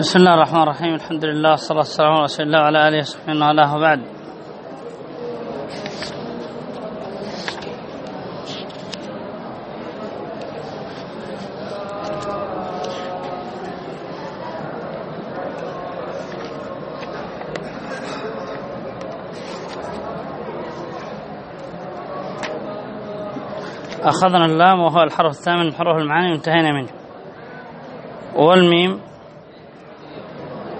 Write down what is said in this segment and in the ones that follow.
بسم الله الرحمن الرحيم الحمد لله والصلاة والسلام على رسول الله وعلى آله وصحبه ومن والاه وبعد أخذنا اللام وهو الحرف الثامن من حروف المعاني وانتهينا منه والميم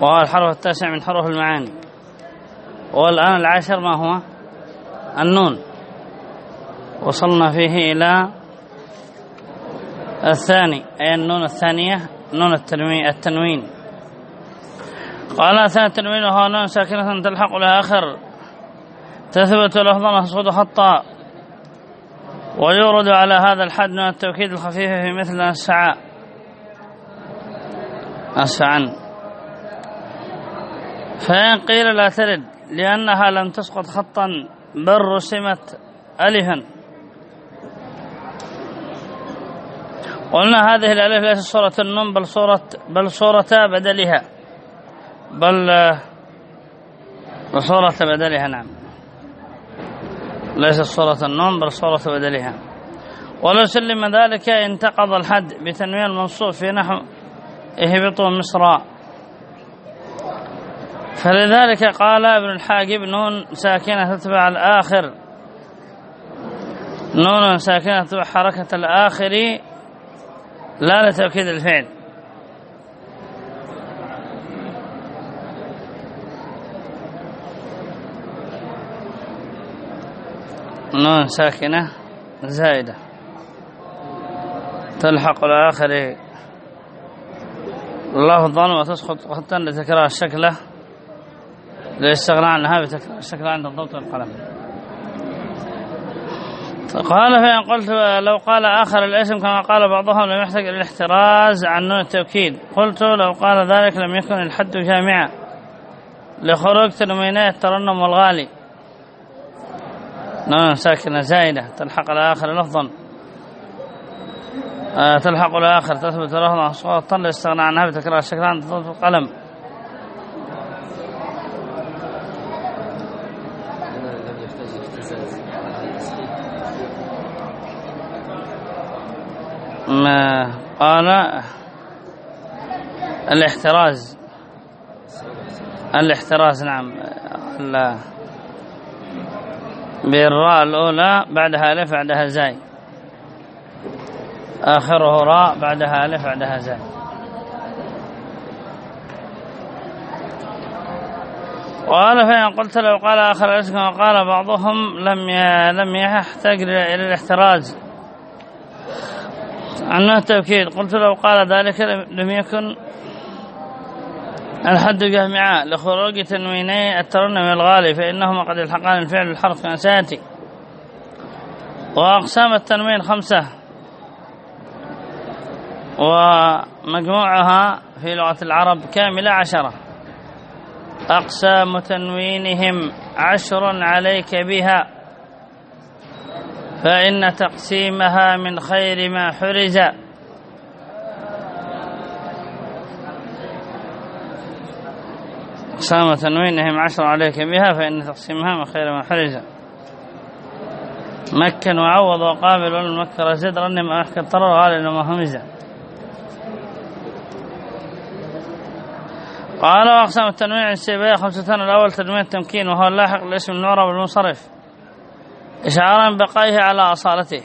وهو الحرف التاسع من حروف المعاني. والآن العاشر ما هو؟ النون. وصلنا فيه إلى الثاني. أي النون الثانية؟ نون التنوين, التنوين. قال ثاني التنوين وهو نون ساكنة تلحق لها آخر. تثبت لفظا تصعد خطا. ويورد على هذا الحد من التوكيد الخفيف في مثل السعاء السعن فإن قيل لا ترد لأنها لم تسقط خطا بل رسمت ألفا. قلنا هذه الألف ليست صورة النون بل صورة بل صورة بدلها. بل صورة بدلها نعم. ليست صورة النون بل صورة بدلها. ولو سلم ذلك انتقض الحد بتنوين المنصوب في نحو اهبطوا مصر. فلذلك قال ابن الحاجب نون ساكنة تتبع الآخر. نون ساكنة تتبع حركة الآخر لا لتوكيد الفعل. نون ساكنة زائدة. تلحق الآخر لفظا وتسقط خطا لتكرار الشكلة. للاستغناء عنها الشكل عند الضبط والقلم. قال فإن قلت لو قال آخر الاسم كما قال بعضهم لم يحتاج إلى الاحتراز عن نون التوكيد. قلت لو قال ذلك لم يكن الحد جامعا. لخروج تنويني الترنم والغالي. نون ساكنة زائدة تلحق الآخر لفظا. آه تلحق الآخر تثبت لفظا صوتا لاستغنى عنها بتكرار الشكل عند الضبط ما قال الاحتراز. الاحتراز نعم. بالراء الأولى بعدها ألف بعدها زاي. آخره راء بعدها ألف بعدها زاي. قال فإن قلت لو قال آخر الاسم كما قال بعضهم لم لم يحتاج إلى الاحتراز. عنه التوكيد. قلت لو قال ذلك لم يكن الحد جامعا لخروج تنويني الترنم الغالي فإنهما قد يلحقان الفعل الحرف كما سيأتي. وأقسام التنوين خمسة. ومجموعها في لغة العرب كاملة عشرة. أقسام تنوينهم عشر عليك بها. فإن تقسيمها من خير ما حرز. أقسام تنوينهم عشر عليك بها؟ فإن تقسيمها من خير ما حرز. مكن وعوض وقابل والمكر زد رنم أحكى الطرر غالي لما همزة قال وأقسام التنوين السيبية خمسة الأول تنوين التمكين وهو اللاحق لاسم المعرب المنصرف إشعارا بقائه على أصالته.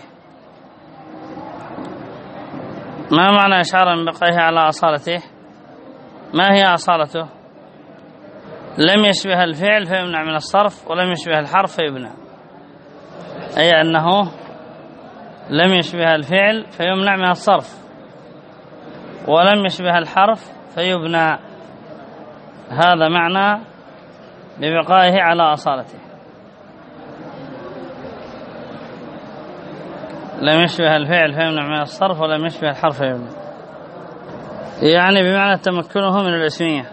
ما معنى إشعارا بقائه على أصالته؟ ما هي أصالته؟ لم يشبه الفعل فيمنع من الصرف ولم يشبه الحرف فيبنى أي أنه لم يشبه الفعل فيمنع من الصرف. ولم يشبه الحرف فيبنى. هذا معنى ببقائه على أصالته. لم يشبه الفعل فيمنع من الصرف ولم يشبه الحرف فيمنع. يعني بمعنى تمكنه من الاسمية.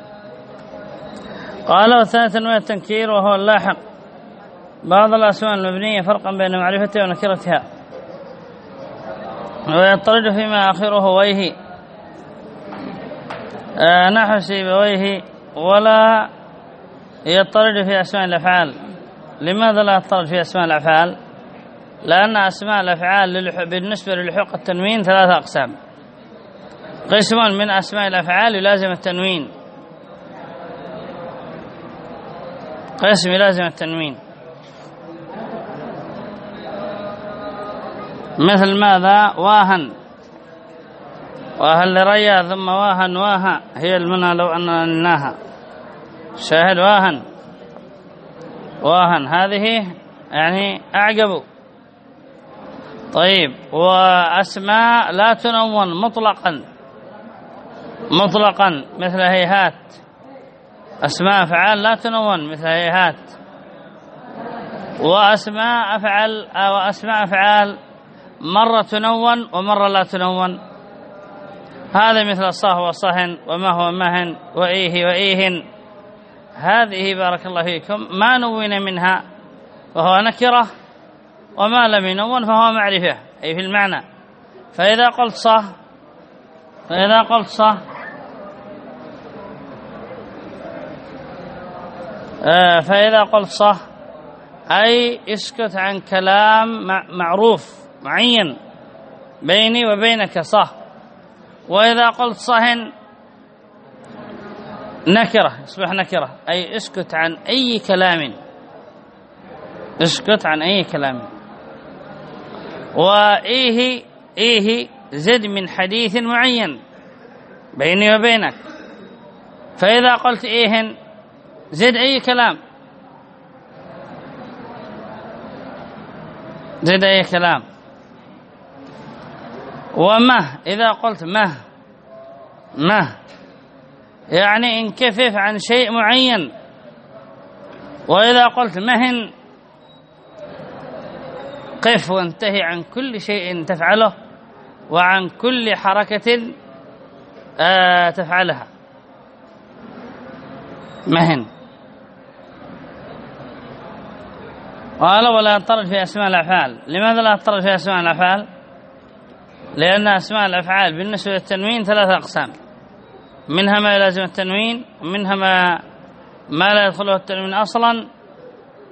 قال والثانية تنوية التنكير وهو اللاحق. بعض الأسماء المبنية فرقا بين معرفتها ونكرتها. ويضطرد فيما آخره ويه آه نحو سيبويه ولا يضطرد في أسماء الأفعال. لماذا لا يضطرد في أسماء الأفعال؟ لأن أسماء الأفعال بالنسبة للحوق التنوين ثلاثة أقسام. قسم من أسماء الأفعال يلازم التنوين. قسم يلازم التنوين. مثل ماذا؟ واهن. واهن لريا ثم واهن واها. هي المنى لو أنناها شاهد واهن. واهن. هذه يعني أعجبوا طيب وأسماء لا تنون مطلقا. مطلقا مثل هيهات. أسماء أفعال لا تنون مثل هيهات. وأسماء أفعال وأسماء أفعال مرة تنون ومرة لا تنون. هذا مثل صاه وصهن وما هو مهن وإيه وإيهن. هذه بارك الله فيكم ما نون منها وهو نكرة. وما لم ينون فهو معرفة أي في المعنى. فإذا قلت صه فإذا قلت صه آه، فإذا قلت صه أي اسكت عن كلام معروف معين بيني وبينك صه وإذا قلت صهن نكرة يصبح نكرة. أي اسكت عن أي كلام. اسكت عن أي كلام. وإيه إيه زد من حديث معين بيني وبينك. فإذا قلت إيهن زد أي كلام؟ زد أي كلام؟ ومه إذا قلت مه مه يعني انكفف عن شيء معين. وإذا قلت مهن قف وانتهي عن كل شيء تفعله وعن كل حركة آه تفعلها. مهن. قال ولا يضطرد في أسماء الأفعال. لماذا لا يضطرد في أسماء الأفعال؟ لأن أسماء الأفعال بالنسبة للتنوين ثلاثة أقسام. منها ما يلازم التنوين ومنها ما ما لا يدخله التنوين أصلا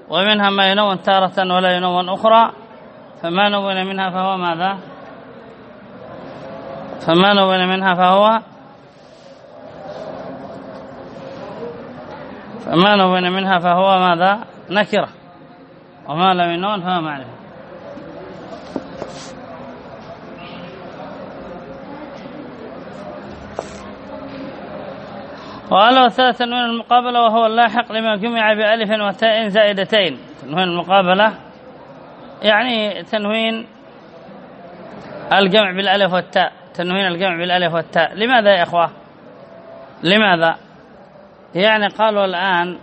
ومنها ما ينون تارة ولا ينون أخرى. فما نون منها فهو ماذا؟ فما نون منها فهو فما نون منها فهو ماذا؟ نكرة. وما لم ينون فهو معرفة. وقال الثالث تنوين المقابلة وهو اللاحق لما جمع بألف وتاء زائدتين. تنوين المقابلة يعني تنوين الجمع بالألف والتاء. تنوين الجمع بالألف والتاء. لماذا يا إخوة؟ لماذا؟ يعني قالوا الآن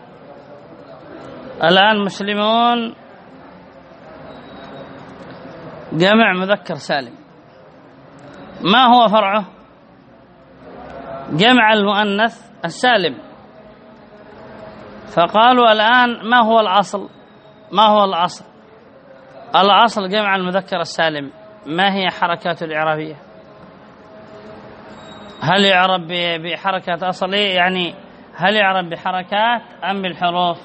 الآن مسلمون جمع مذكر سالم. ما هو فرعه؟ جمع المؤنث السالم. فقالوا الآن ما هو الأصل؟ ما هو الأصل؟ الأصل جمع المذكر السالم. ما هي حركات الإعرابية؟ هل يعرب بحركات أصلية يعني هل يعرب بحركات أم بالحروف؟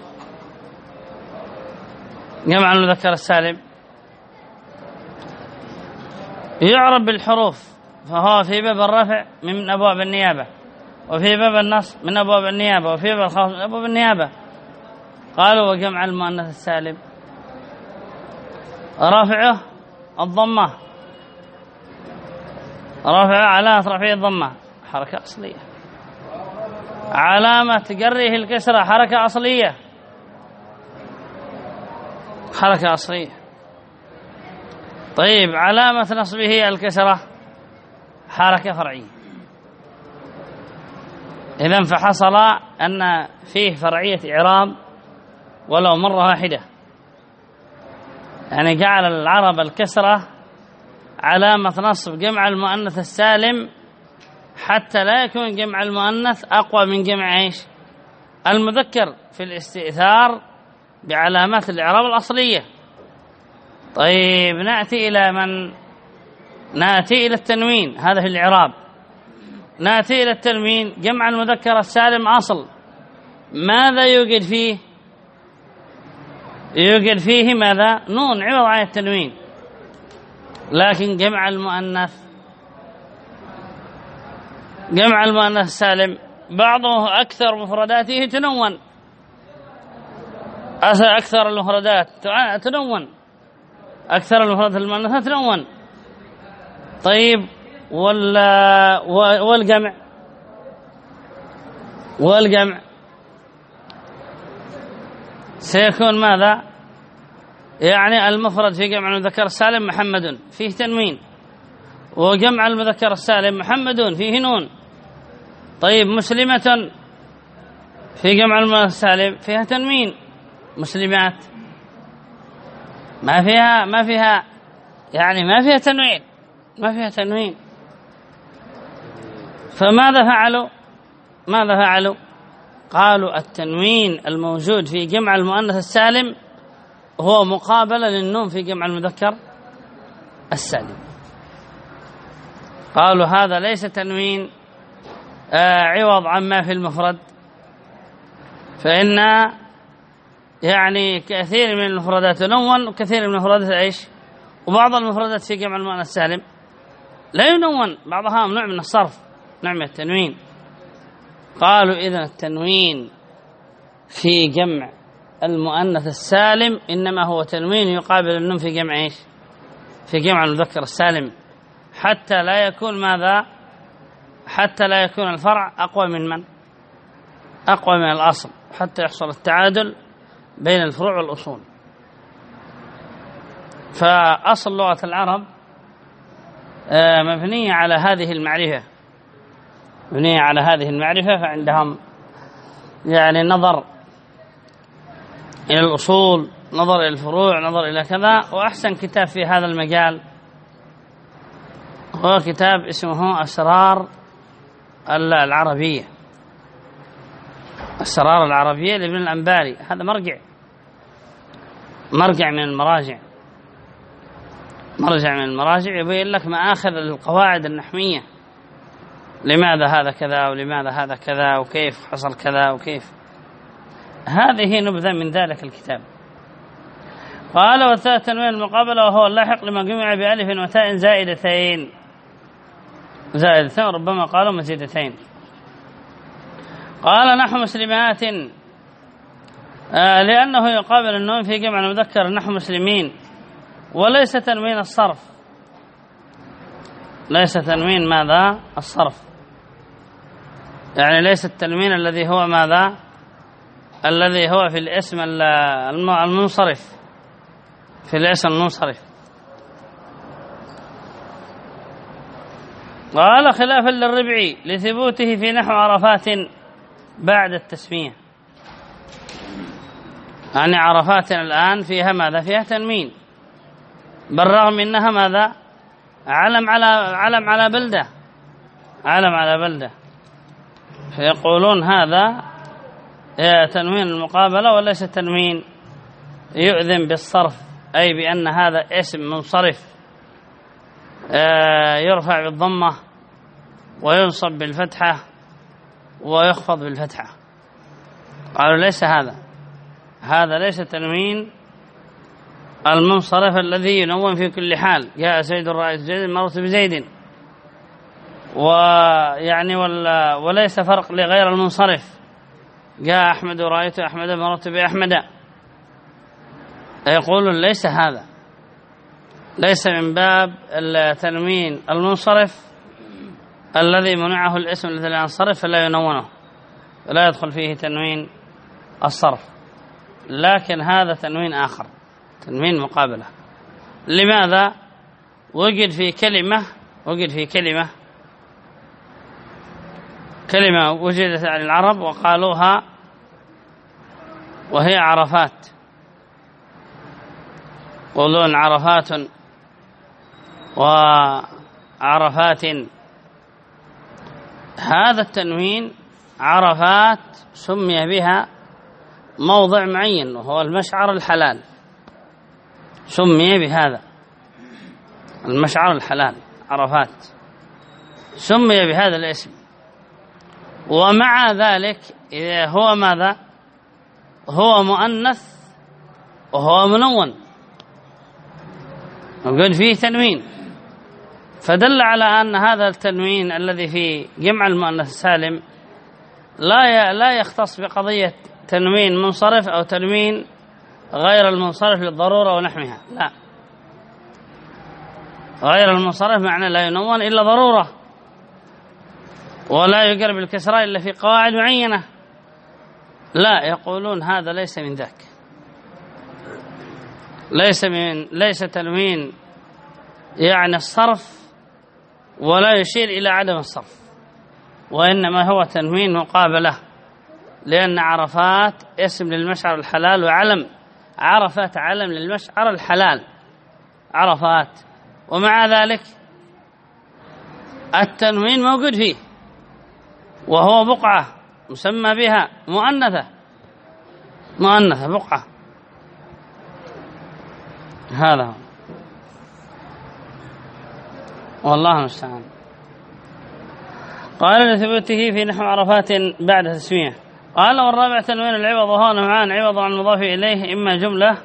جمع المذكر السالم. يعرب بالحروف فهو في باب الرفع من أبواب النيابة وفي باب النص من أبواب النيابة وفي باب الخاص من أبواب النيابة. قالوا وجمع المؤنث السالم. رفعه الضمة. رفعه علامة رفعه الضمة. حركة أصلية. علامة جره الكسرة حركة أصلية. حركة أصلية. طيب علامة نصبه الكسرة حركة فرعية. إذا فحصل أن فيه فرعية إعراب ولو مرة واحدة. يعني جعل العرب الكسرة علامة نصب جمع المؤنث السالم حتى لا يكون جمع المؤنث أقوى من جمع إيش؟ المذكر في الاستئثار بعلامات الإعراب الأصلية. طيب نأتي إلى من؟ نأتي إلى التنوين هذا في الإعراب. نأتي إلى التنوين جمع المذكر السالم أصل. ماذا يوجد فيه؟ يوجد فيه ماذا؟ نون عوض عن التنوين. لكن جمع المؤنث جمع المؤنث السالم بعضه أكثر مفرداته تنون. أكثر المفردات تنون. أكثر المفردات المؤنثة تنون. طيب ولا والجمع والجمع سيكون ماذا؟ يعني المفرد في جمع المذكر السالم محمد فيه تنوين. وجمع المذكر السالم محمد فيه نون. طيب مسلمة في جمع المذكر السالم فيها تنوين. مسلمات. ما فيها ما فيها يعني ما فيها تنوين. ما فيها تنوين. فماذا فعلوا؟ ماذا فعلوا؟ قالوا التنوين الموجود في جمع المؤنث السالم هو مقابلة للنون في جمع المذكر السالم. قالوا هذا ليس تنوين آه عوض عما في المفرد. فإن يعني كثير من المفردات تنون وكثير من المفردات إيش؟ وبعض المفردات في جمع المؤنث السالم. لا ينون بعضها نوع من الصرف نوع من التنوين. قالوا إذا التنوين في جمع المؤنث السالم إنما هو تنوين يقابل النون في جمع إيش؟ في جمع المذكر السالم. حتى لا يكون ماذا؟ حتى لا يكون الفرع أقوى من من؟ أقوى من الأصل. حتى يحصل التعادل بين الفروع والأصول. فأصل لغة العرب آه، مبنية على هذه المعرفة. مبنية على هذه المعرفة فعندهم يعني نظر إلى الأصول نظر إلى الفروع نظر إلى كذا وأحسن كتاب في هذا المجال هو كتاب اسمه أسرار العربية. أسرار العربية لابن الأنباري. هذا مرجع. مرجع من المراجع. مرجع من المراجع يبين لك مآخذ القواعد النحوية. لماذا هذا كذا ولماذا هذا كذا وكيف حصل كذا وكيف؟ هذه نبذة من ذلك الكتاب. قال والثاء تنوين المقابلة وهو اللاحق لما جمع بألف وتاء زائدتين. زائدتين ربما قالوا مزيدتين. قال نحو مسلمات. آه لأنه يقابل النون في جمع المذكر نحو مسلمين. وليس تنوين الصرف. ليس تنوين ماذا؟ الصرف. يعني ليس التنوين الذي هو ماذا؟ الذي هو في الاسم المنصرف. في الاسم المنصرف. قال خلافا للربعي لثبوته في نحو عرفات بعد التسمية. يعني عرفات الآن فيها ماذا؟ فيها تنوين بالرغم إنها ماذا؟ علم على علم على بلدة. علم على بلدة. فيقولون هذا تنوين المقابلة وليس تنوين؟ يؤذن بالصرف أي بأن هذا اسم منصرف آه، يرفع بالضمة وينصب بالفتحة ويخفض بالفتحة. قالوا ليس هذا هذا ليس تنوين المنصرف الذي ينون في كل حال. جاء سيد الرئيس زيد مرت بزيد. ويعني ولا وليس فرق لغير المنصرف. جاء أحمد ورأيت أحمد مرت بأحمد. يقول ليس هذا. ليس من باب التنوين. المنصرف الذي منعه الاسم الذي لا ينصرف فلا ينونه. ولا يدخل فيه تنوين الصرف. لكن هذا تنوين آخر. تنوين مقابلة. لماذا؟ وجد في كلمة وجد في كلمة كلمة وجدت عن العرب وقالوها وهي عرفات. يقولون عرفات وعرفات. هذا التنوين عرفات سمي بها موضع معين وهو المشعر الحلال. سمي بهذا المشعر الحلال عرفات. سمي بهذا الاسم. ومع ذلك هو ماذا؟ هو مؤنث وهو منون. وقد فيه تنوين. فدل على أن هذا التنوين الذي في جمع المؤنث السالم لا لا يختص بقضية تنوين منصرف أو تنوين غير المنصرف للضرورة ونحوها لا. غير المنصرف معنى لا ينون إلا ضرورة. ولا يقرب الكسرى إلا في قواعد معينة. لا يقولون هذا ليس من ذاك. ليس من ليس تنوين يعني الصرف ولا يشير إلى عدم الصرف وإنما هو تنوين مقابلة لأن عرفات اسم للمشعر الحلال وعلم عرفات علم للمشعر الحلال. عرفات. ومع ذلك التنوين موجود فيه. وهو بقعة مسمى بها مؤنثة. مؤنثة بقعة. هذا هو. والله المستعان. قال لثبوته في نحو عرفات بعد تسمية. قال والرابع تنوين العوض وهو نوعان عوض عن المضاف إليه إما جملة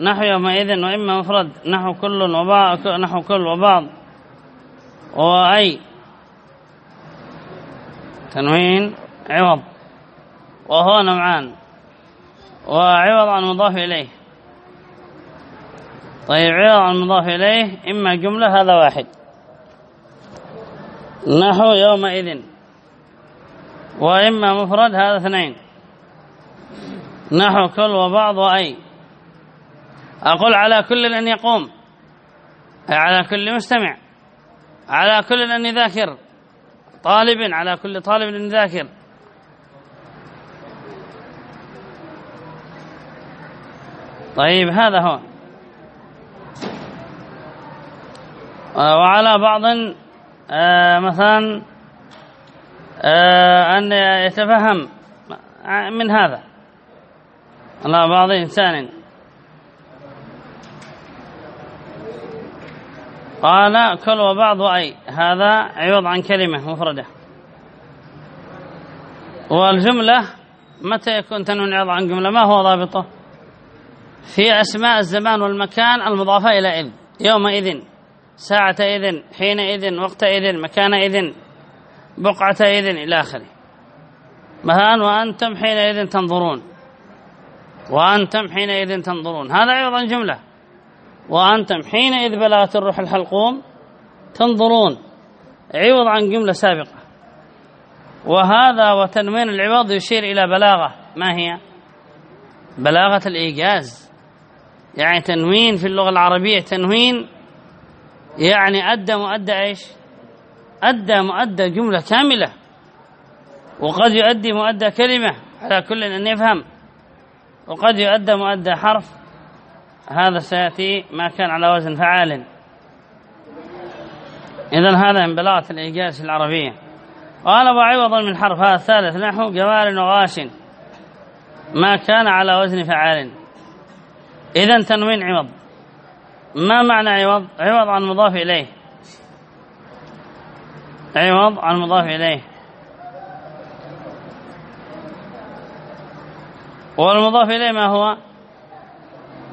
نحو يومئذ وإما مفرد نحو كل وبعض نحو كل وبعض. وأي تنوين عوض. وهو نوعان. وعوض عن المضاف إليه. طيب عوض عن المضاف إليه إما جملة هذا واحد. نحو يومئذ. وإما مفرد هذا اثنين. نحو كل وبعض وأي أقول على كل أن يقوم. على كل مستمع. على كل أن يذاكر. طالب على كل طالب أن يذاكر طيب هذا هو. وعلى بعض آه مثلا آه أن يتفهم من هذا. على بعض إنسان. قال كل وبعض وأي هذا عوض عن كلمة مفردة. والجملة متى يكون تنوين عن جملة؟ ما هو ضابطه؟ في أسماء الزمان والمكان المضافة إلى إذ يومئذ ساعة إذن حينئذ وقتئذ مكانئذ بقعتئذ إلى آخره. مثلا وأنتم حينئذ تنظرون. وأنتم حينئذ تنظرون. هذا عوض عن جملة. وأنتم حينئذ بلغت الروح الحلقوم تنظرون. عوض عن جملة سابقة. وهذا وتنوين العوض يشير إلى بلاغة. ما هي؟ بلاغة الإيجاز. يعني تنوين في اللغة العربية. تنوين يعني أدى مؤدى إيش؟ أدى مؤدى جملة كاملة. وقد يؤدي مؤدى كلمة. على كل أن يفهم. وقد يؤدى مؤدى حرف. هذا سيأتي ما كان على وزن فعال. إذا هذا من بلاغة الإيجاز العربية. قال وعوضا من حرف هذا الثالث نحو جوار وغاش. ما كان على وزن فعال. إذا تنوين عوض. ما معنى عوض؟ عوض عن مضاف إليه. عوض عن مضاف إليه. والمضاف إليه ما هو؟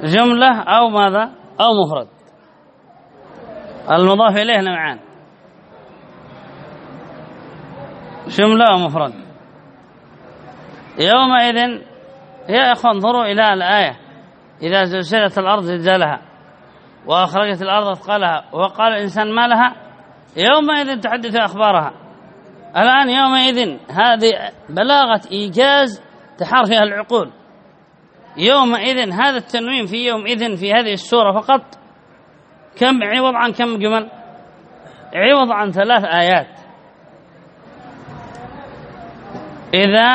جملة أو ماذا؟ أو مفرد. المضاف إليه نوعان. جملة أو مفرد. يومئذ يا إخوان انظروا إلى الآية. إذا زلزلت الأرض زلزالها وأخرجت الأرض أثقالها وقال الإنسان ما لها؟ يومئذ تحدث أخبارها. الآن يومئذ هذه بلاغة إيجاز تحار فيها العقول. يومئذ هذا التنوين في يومئذ في هذه السورة فقط كم عوض عن كم جمل؟ عوض عن ثلاث آيات. إذا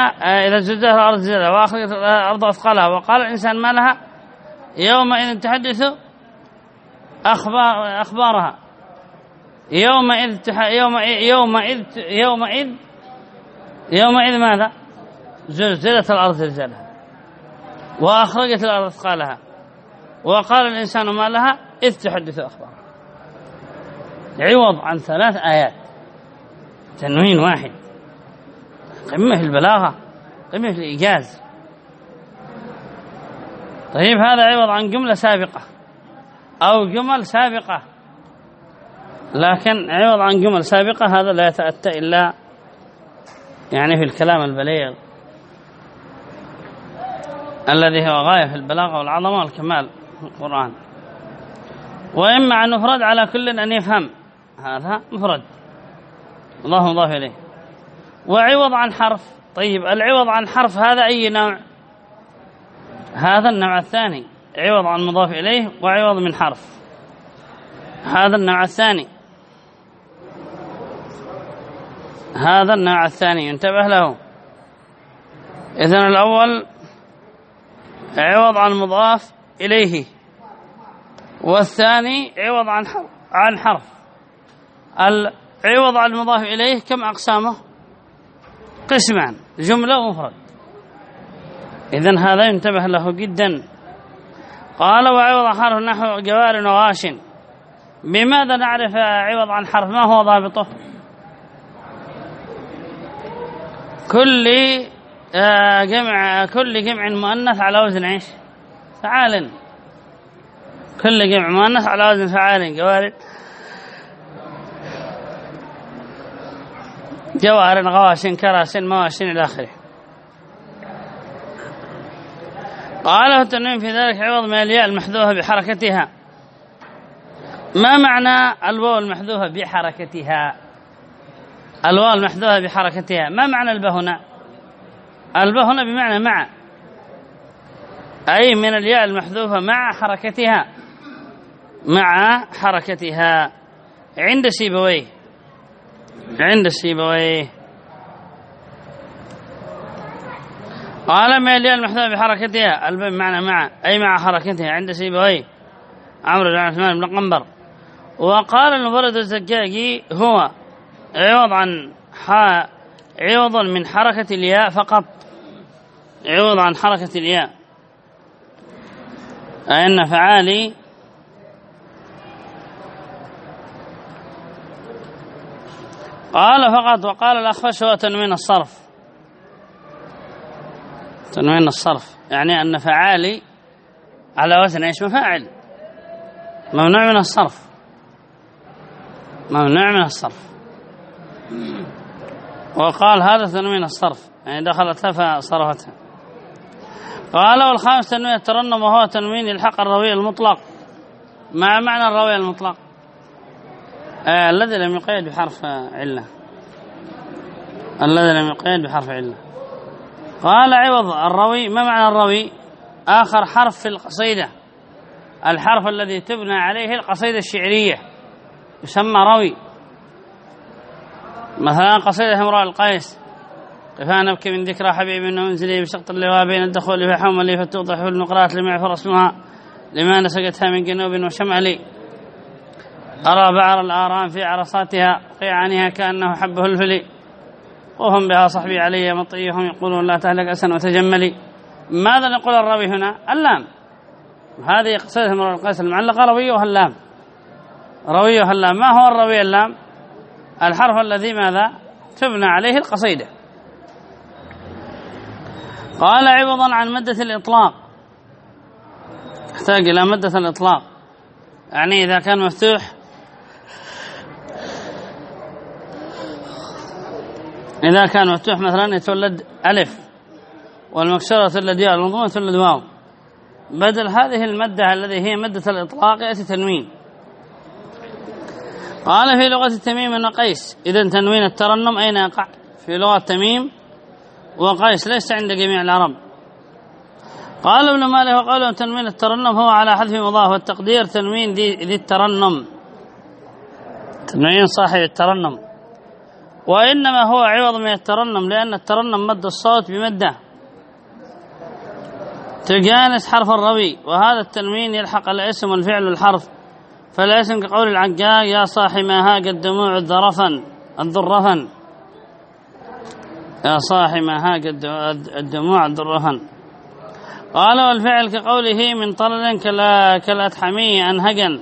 إذا زلزلت الأرض زلزالها وأخرجت الأرض أثقالها وقال الإنسان ما لها؟ يومئذ تحدث أخبار أخبارها. يومئذ تح... يوم يومئذ يومئذ يومئذ ماذا؟ زلزلت الأرض زلزالها وأخرجت الأرض أثقالها وقال الإنسان ما لها إذ تحدث أخبارها عوض عن ثلاث آيات. تنوين واحد. قمة البلاغة قمة الإيجاز. طيب هذا عوض عن جملة سابقة أو جمل سابقة. لكن عوض عن جمل سابقة هذا لا يتأتى إلا يعني في الكلام البليغ. الذي هو غاية في البلاغة والعظمة والكمال في القرآن. وإما أن نفرد على كل أن يفهم. هذا مفرد. الله مضاف إليه. وعوض عن حرف. طيب العوض عن حرف هذا أي نوع؟ هذا النوع الثاني. عوض عن مضاف إليه وعوض من حرف. هذا النوع الثاني. هذا النوع الثاني. انتبه له. إذن الأول عوض عن مضاف إليه. والثاني عوض عن حرف عن حرف. العوض عن المضاف إليه كم أقسامه؟ قسمان. جملة ومفرد. إذن هذا ينتبه له جدا. قال وعوض عن حرف نحو جوار وغاش. بماذا نعرف عوض عن حرف؟ ما هو ضابطه؟ كل جمع كل جمع مؤنث على وزن إيش؟ فعال. كل جمع مؤنث على وزن فعال. جوار جوار غواش كراس مواشٍ إلى آخره. قاله التنوين في ذلك عوض من الياء المحذوفة بحركتها. ما معنى الواو المحذوفة بحركتها؟ الواو المحذوفة بحركتها. ما معنى الباء الباء هنا بمعنى مع. أي من الياء المحذوفة مع حركتها. مع حركتها. عند سيبويه. عند سيبويه. قال ما الياء المحذوفة بحركتها. الباء بمعنى مع. أي مع حركتها. عند سيبويه. عمرو بن عثمان بن قنبر وقال المبرد الزجاجي هو عوض عن حا عوض من حركة الياء فقط. عوض عن حركة الياء. أن فعالي قال فقط وقال الأخفش هو تنوين الصرف. تنوين الصرف. يعني أن فعالي على وزن إيش؟ مفاعل. ممنوع من الصرف. ممنوع من الصرف. وقال هذا تنوين الصرف. يعني دخلت فصرفتها قال والخامس تنوين الترنم وهو تنوين الحق الروي المطلق. مع معنى الروي المطلق؟ آه الذي لم يقيد بحرف علة. الذي لم يقيد بحرف علة. قال عوض الروي ما معنى الروي؟ آخر حرف في القصيدة. الحرف الذي تبنى عليه القصيدة الشعرية. يسمى روي. مثلا قصيدة امرأ القيس. كفى نبكي من ذكرى حبيب إنه منزلي بشقط اللواء بين الدخول في حملي فتوضح النقرات لم يعفر اسمها لما نسقتها من جنوب وشمالي أرى بعر الآرام في عرصاتها قيعانها كأنه حبه الفلي وهم بها صحبي علي مطيهم يقولون لا تهلك أسن وتجملي. ماذا نقول الراوي هنا؟ اللام. هذه قصيدة امرأ القيس المعلقة رويها اللام. رويها اللام. ما هو الروي اللام؟ الحرف الذي ماذا؟ تبنى عليه القصيدة. قال عوضا عن مدة الإطلاق. يحتاج إلى مدة الإطلاق. يعني إذا كان مفتوح. إذا كان مفتوح مثلا يتولد ألف والمكسرة تولد ياء المضمومة تولد واو. بدل هذه المدة الذي هي مدة الإطلاق يأتي تنوين. قال في لغة تميم وقيس إذا تنوين الترنم أين يقع؟ في لغة تميم وقيس ليس عند جميع العرب. قال ابن مالك وقوله تنوين الترنم هو على حذف مضاف والتقدير تنوين ذي, الترنم. تنوين صاحب الترنم. وإنما هو عوض من الترنم لأن الترنم مد الصوت بمدة. تجانس حرف الروي وهذا التنوين يلحق الاسم والفعل والحرف فالاسم كقول العجاج يا صاحي ما هاق الدموع الذرفا الذرفا. يا صاحي ما هاق الدموع الذرفا قال والفعل كقوله من طلل كالأتحمي أنهجا.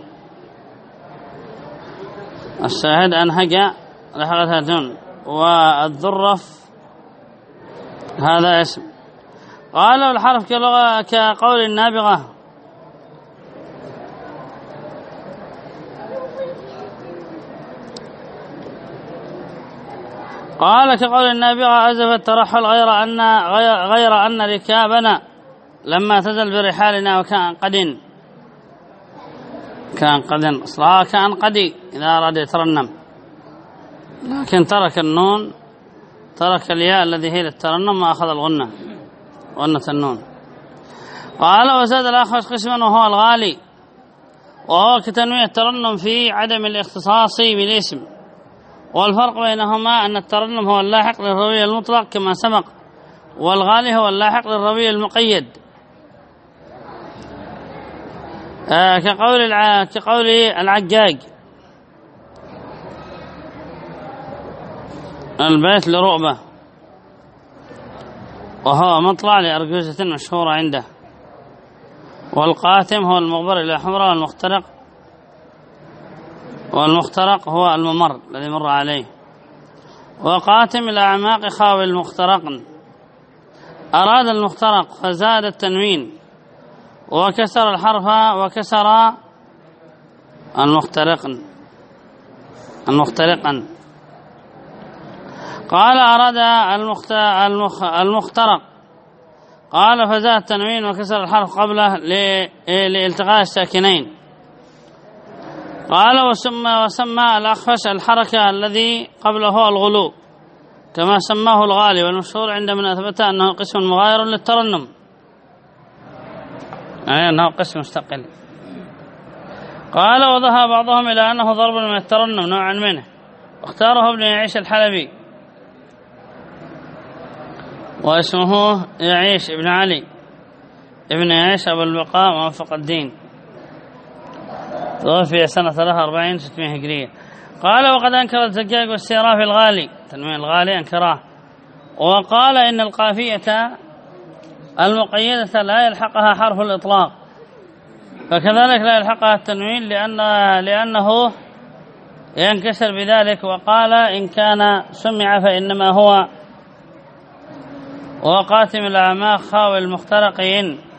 الشاهد أنهجا لحقتها دون والذرف هذا اسم. قالوا الحرف كلغة كقول النابغة. قال كقول النابغة أزف الترحل غير أن غير أن ركابنا لما تزل برحالنا وكان قد كان قد أصلها كان قدي إذا أراد يترنم. لكن ترك النون ترك الياء الذي هي للترنم وأخذ الغنة غنة النون. قال وزاد الأخفش قسما وهو الغالي وهو كتنوية الترنم في عدم الاختصاص بالاسم. والفرق بينهما أن الترنم هو اللاحق للروي المطلق كما سبق والغالي هو اللاحق للروي المقيد. آه كقول الع... كقول العجاج. البيت لرؤبة. وهو مطلع لأرجوزة مشهورة عنده. والقاتم هو المغبر إلى حمرة والمخترق. والمخترق هو الممر الذي مر عليه. وقاتم إلى أعماق خاوي المخترق. أراد المخترق فزاد التنوين. وكسر الحرف وكسر المخترق. المخترقا قال أراد المخترق. قال فزاد التنوين وكسر الحرف قبله لالتقاء الساكنين. قال وسمى وسمى الأخفش الحركة الذي قبله الغلو كما سماه الغالي والمشهور عند من أثبت أنه قسم مغاير للترنم. يعني أنه قسم مستقل. قال وذهب بعضهم إلى أنه ضرب من الترنم نوعا منه. واختاره ابن يعيش الحلبي. واسمه يعيش ابن علي. ابن يعيش أبو البقاء موفق الدين. توفي سنة 43 600 هجرية. قال وقد أنكر الزجاج والسيرافي الغالي. تنوين الغالي أنكراه وقال إن القافية المقيدة لا يلحقها حرف الإطلاق. فكذلك لا يلحقها التنوين لأن لأنه ينكسر بذلك. وقال إن كان سمع فإنما هو. وقاتم الأعماق خاوي المخترقين.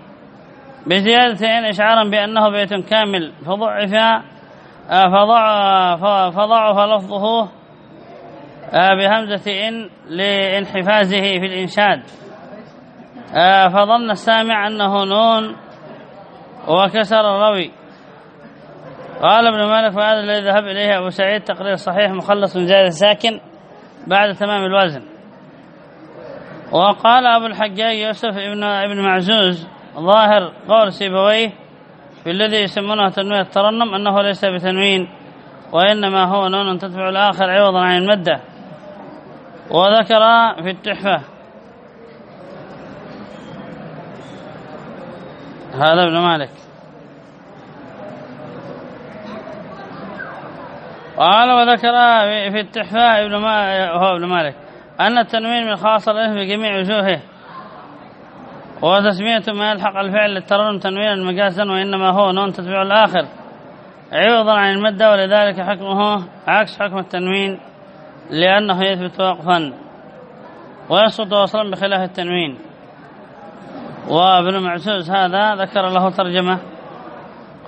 بزيادة إشعارا بأنه بيت كامل. فضعف آه، فضعف, فضعف لفظه آه، بهمزة إن لانحفازه في الإنشاد. آه، فظن السامع أنه نون وكسر الروي. قال ابن مالك فهذا الذي ذهب إليه أبو سعيد تقرير صحيح مخلص من زائد ساكن بعد تمام الوزن. وقال أبو الحجاج يوسف ابن ابن معزوز ظاهر قول سيبويه في الذي يسمونه تنوية الترنم أنه ليس بتنوين وإنما هو نون تدفع الآخر عوضا عن المدة. وذكر في التحفة. هذا ابن مالك. قال وذكر في التحفة ابن ما هو ابن مالك. أن التنوين من خاص الاسم بجميع وجوهه. وتسمية ما يلحق الفعل للترنم تنوينا مجازا وإنما هو نون تتبع الآخر. عوضا عن المدة ولذلك حكمه عكس حكم التنوين لأنه يثبت وقفا. ويسقط وصلا بخلاف التنوين. وابن معسوس هذا ذكر له ترجمة.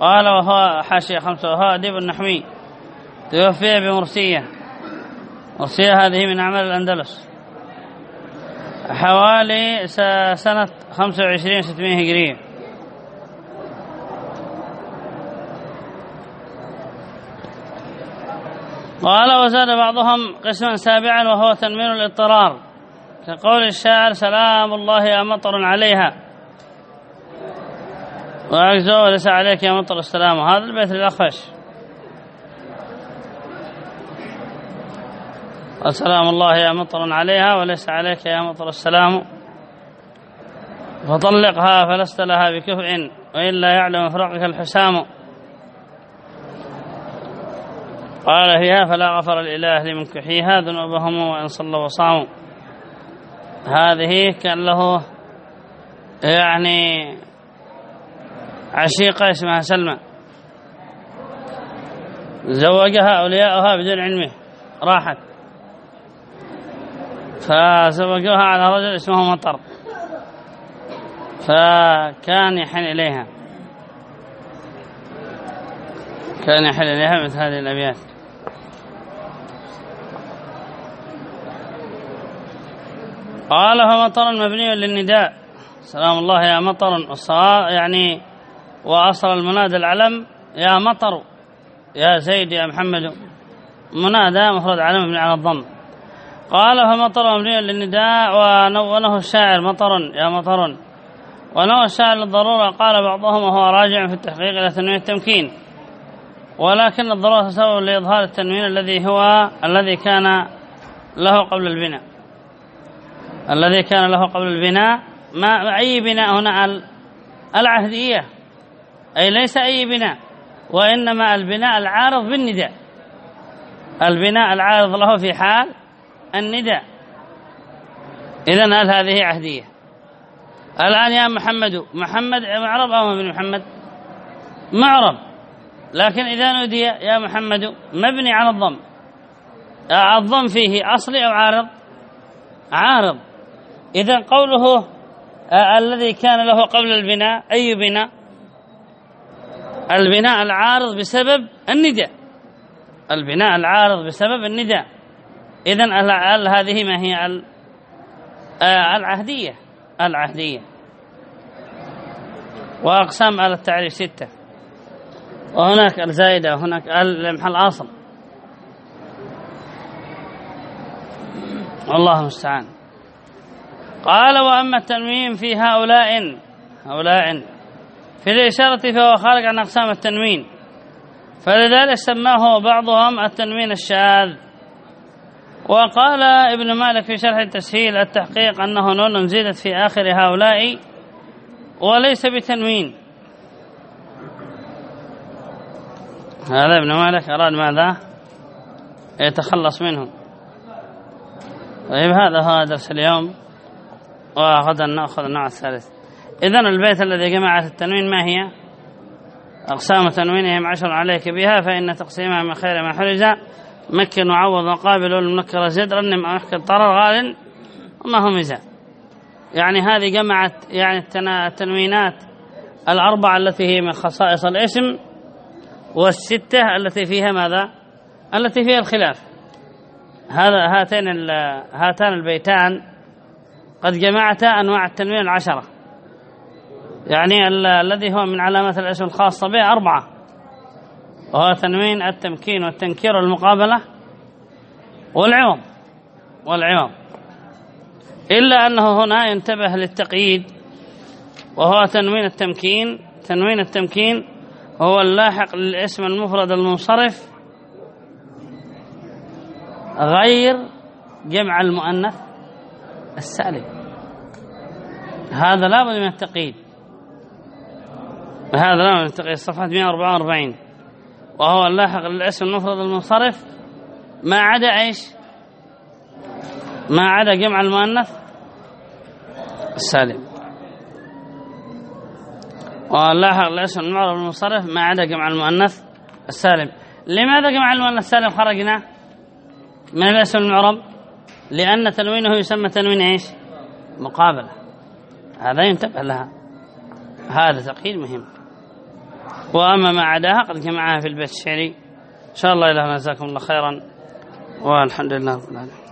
قال وهو حاشية خمسة وهو أديب النحوي. توفي بمرسية. مرسية هذه من أعمال الأندلس. حوالي سنة 25 600 هجرية. قال وزاد بعضهم قسما سابعا وهو تنمير الاضطرار. كقول الشاعر سلام الله يا مطر عليها. وعجزه وليس عليك يا مطر السلام. هذا البيت للأخفش. وسلام الله يا مطر عليها وليس عليك يا مطر السلام. فطلقها فلست لها بكفء وإلا يعلم فرقك الحسام. قال فيها فلا غفر الإله لمن كحيها ذنوبهم وإن صلوا وصاموا. هذه كان له يعني عشيقة اسمها سلمى. زوجها أولياؤها بدون علمه. راحت. فزوجوها على رجل اسمه مطر. فكان يحن إليها. كان يحن إليها مثل هذه الأبيات. قال فمطر مبني للنداء. سلام الله يا مطر. يعني وأصل المنادى العلم يا مطر. يا زيد يا محمد. منادى مفرد علم مبني على الضم. قال فمطر مبني للنداء ونونه الشاعر مطر يا مطر. ونوى الشاعر للضرورة قال بعضهم وهو راجع في التحقيق إلى تنوين التمكين. ولكن الضرورة سبب لإظهار التنوين الذي هو الذي كان له قبل البناء. الذي كان له قبل البناء. ما أي بناء هنا؟ العهدية. أي ليس أي بناء. وإنما البناء العارض بالنداء. البناء العارض له في حال النداء. إذا هل هذه عهدية؟ الآن يا محمد محمد معرب أو ابن محمد؟ معرب. لكن إذا نودي يا محمد مبني على الضم. الضم فيه أصلي أو عارض؟ عارض. إذا قوله آه الذي كان له قبل البناء أي بناء؟ البناء العارض بسبب النداء. البناء العارض بسبب النداء. إذا هذه ما هي آه العهدية. العهدية. وأقسام على التعريف ستة. وهناك الزائدة وهناك المحل أصل والله المستعان. قال وأما التنوين في هؤلاء هؤلاء في الإشارة فهو خارج عن أقسام التنوين. فلذلك سماه بعضهم التنوين الشاذ. وقال ابن مالك في شرح التسهيل التحقيق أنه نون زيدت في آخر هؤلاء وليس بتنوين. هذا ابن مالك أراد ماذا؟ يتخلص منه. طيب هذا هو درس اليوم. وغدا نأخذ النوع الثالث. إذن البيت الذي جمعت التنوين ما هي؟ أقسام تنوينهم عشر عليك بها فإن تقسيمها من خير ما حرز مكن وعوض وقابل والمنكر زد رنم أو احكي الطرر غال وما هو مزاء يعني هذه جمعت يعني التنوينات الأربعة التي هي من خصائص الاسم والستة التي فيها ماذا؟ التي فيها الخلاف. هذا هاتين هاتان البيتان قد جمعت أنواع التنوين العشرة. يعني الذي هو من علامات الاسم الخاصة به أربعة. وهو تنوين التمكين والتنكير والمقابلة والعوض والعوض. إلا أنه هنا ينتبه للتقييد وهو تنوين التمكين. تنوين التمكين هو اللاحق للاسم المفرد المنصرف غير جمع المؤنث السالم. هذا لابد من التقييد. هذا لابد من التقييد. صفحة 144 وهو اللاحق للاسم المفرد المنصرف ما عدا إيش؟ ما عدا جمع المؤنث السالم. واللاحق للاسم المعرب المنصرف ما عدا جمع المؤنث السالم. لماذا جمع المؤنث السالم خرجنا من الاسم المعرب؟ لأن تنوينه يسمى تنوين إيش؟ مقابلة. هذا ينتبه لها. هذا تقييد مهم. وأما ما عداها قد جمعها في البيت. الشعري إن شاء الله إلهنا جزاكم الله خيرا والحمد لله رب العالمين.